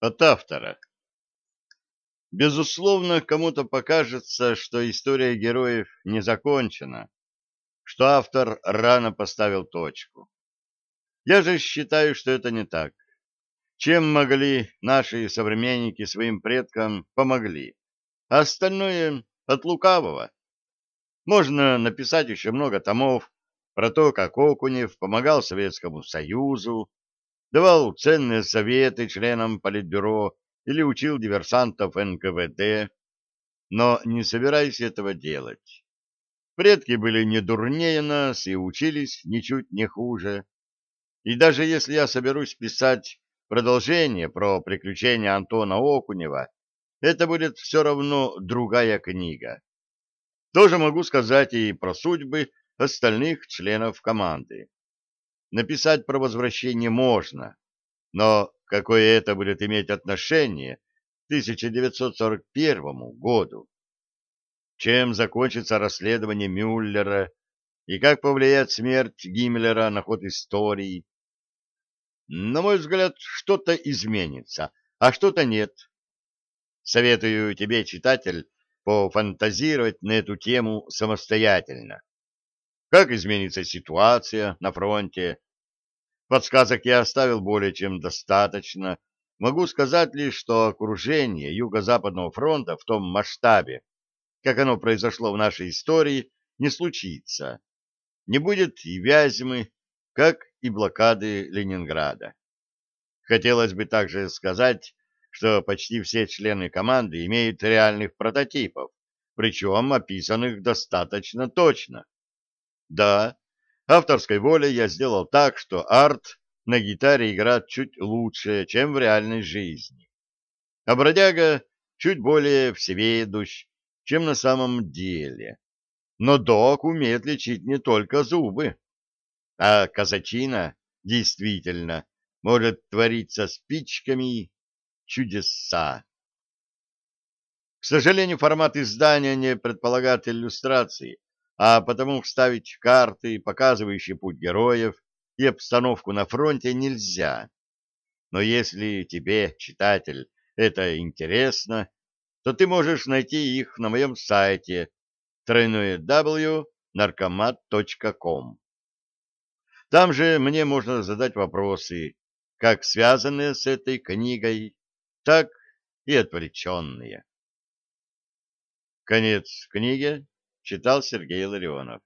От автора. Безусловно, кому-то покажется, что история героев не закончена, что автор рано поставил точку. Я же считаю, что это не так. Чем могли наши современники своим предкам помогли, а остальное от лукавого. Можно написать еще много томов про то, как Окунев помогал Советскому Союзу, давал ценные советы членам Политбюро или учил диверсантов НКВД, но не собираюсь этого делать. Предки были не дурнее нас и учились ничуть не хуже. И даже если я соберусь писать продолжение про приключения Антона Окунева, это будет все равно другая книга. Тоже могу сказать и про судьбы остальных членов команды. Написать про возвращение можно, но какое это будет иметь отношение к 1941 году? Чем закончится расследование Мюллера и как повлияет смерть Гиммлера на ход истории? На мой взгляд, что-то изменится, а что-то нет. Советую тебе, читатель, пофантазировать на эту тему самостоятельно. Как изменится ситуация на фронте? Подсказок я оставил более чем достаточно. Могу сказать лишь, что окружение Юго-Западного фронта в том масштабе, как оно произошло в нашей истории, не случится. Не будет и Вязьмы, как и блокады Ленинграда. Хотелось бы также сказать, что почти все члены команды имеют реальных прототипов, причем описанных достаточно точно. Да, авторской волей я сделал так, что арт на гитаре играет чуть лучше, чем в реальной жизни. А бродяга чуть более всеведущ, чем на самом деле. Но док умеет лечить не только зубы. А казачина действительно может творить со спичками чудеса. К сожалению, формат издания не предполагает иллюстрации, а потому вставить карты, показывающие путь героев и обстановку на фронте, нельзя. Но если тебе, читатель, это интересно, то ты можешь найти их на моем сайте www.narcomat.com. Там же мне можно задать вопросы, как связанные с этой книгой, так и отвлеченные. Конец книги читал Сергей Ларионов.